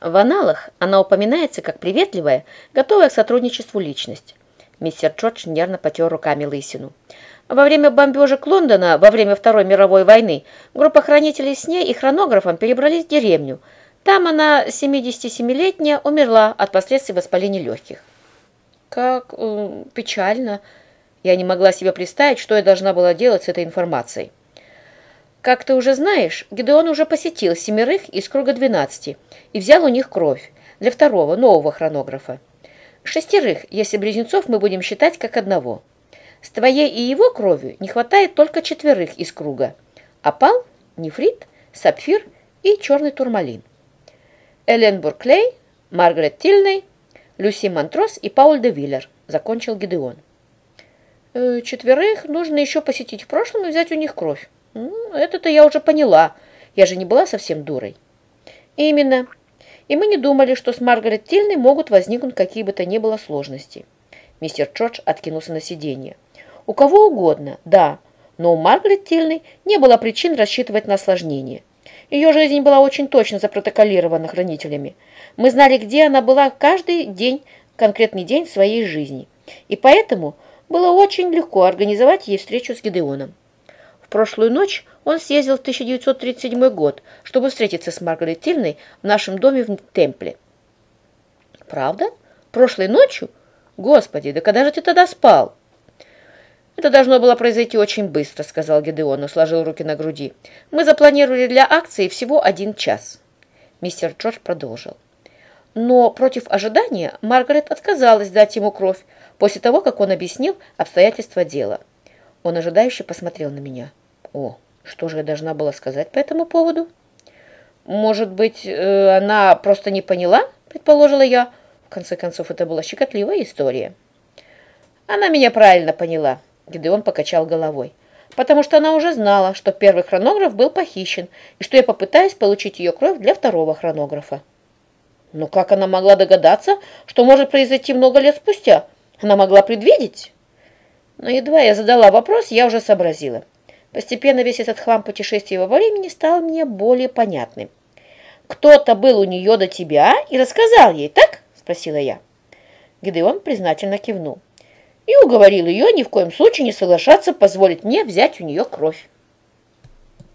В аналах она упоминается как приветливая, готовая к сотрудничеству личность. Мистер Джордж нервно потер руками лысину. Во время бомбежек Лондона во время Второй мировой войны группа хранителей с ней и хронографом перебрались в деревню. Там она, 77-летняя, умерла от последствий воспаления легких. Как э, печально. Я не могла себе представить, что я должна была делать с этой информацией. Как ты уже знаешь, Гидеон уже посетил семерых из круга 12 и взял у них кровь для второго, нового хронографа. Шестерых, если близнецов мы будем считать как одного. С твоей и его кровью не хватает только четверых из круга. Опал, нефрит, сапфир и черный турмалин. Элен Бурклей, Маргарет Тильней, Люси Монтрос и Пауль де Виллер, закончил Гидеон. «Э, четверых нужно еще посетить в прошлом и взять у них кровь. Это-то я уже поняла. Я же не была совсем дурой. Именно. И мы не думали, что с Маргарет Тильной могут возникнуть какие бы то ни было сложности. Мистер Джордж откинулся на сиденье. У кого угодно, да, но у Маргарет Тильной не было причин рассчитывать на осложнение. Ее жизнь была очень точно запротоколирована хранителями. Мы знали, где она была каждый день, конкретный день своей жизни. И поэтому было очень легко организовать ей встречу с Гидеоном. Прошлую ночь он съездил в 1937 год, чтобы встретиться с Маргарет Тильной в нашем доме в Темпле. «Правда? Прошлой ночью? Господи, да когда же ты тогда спал?» «Это должно было произойти очень быстро», — сказал Гедеон и сложил руки на груди. «Мы запланировали для акции всего один час». Мистер Джордж продолжил. Но против ожидания Маргарет отказалась дать ему кровь после того, как он объяснил обстоятельства дела. Он ожидающе посмотрел на меня. «О, что же я должна была сказать по этому поводу?» «Может быть, э, она просто не поняла?» — предположила я. В конце концов, это была щекотливая история. «Она меня правильно поняла», Гидеон покачал головой. «Потому что она уже знала, что первый хронограф был похищен, и что я попытаюсь получить ее кровь для второго хронографа». Но как она могла догадаться, что может произойти много лет спустя? Она могла предвидеть? Но едва я задала вопрос, я уже сообразила. Постепенно весь этот хлам путешествия во времени стал мне более понятным. «Кто-то был у нее до тебя и рассказал ей, так?» – спросила я. Гидеон признательно кивнул и уговорил ее ни в коем случае не соглашаться позволить мне взять у нее кровь.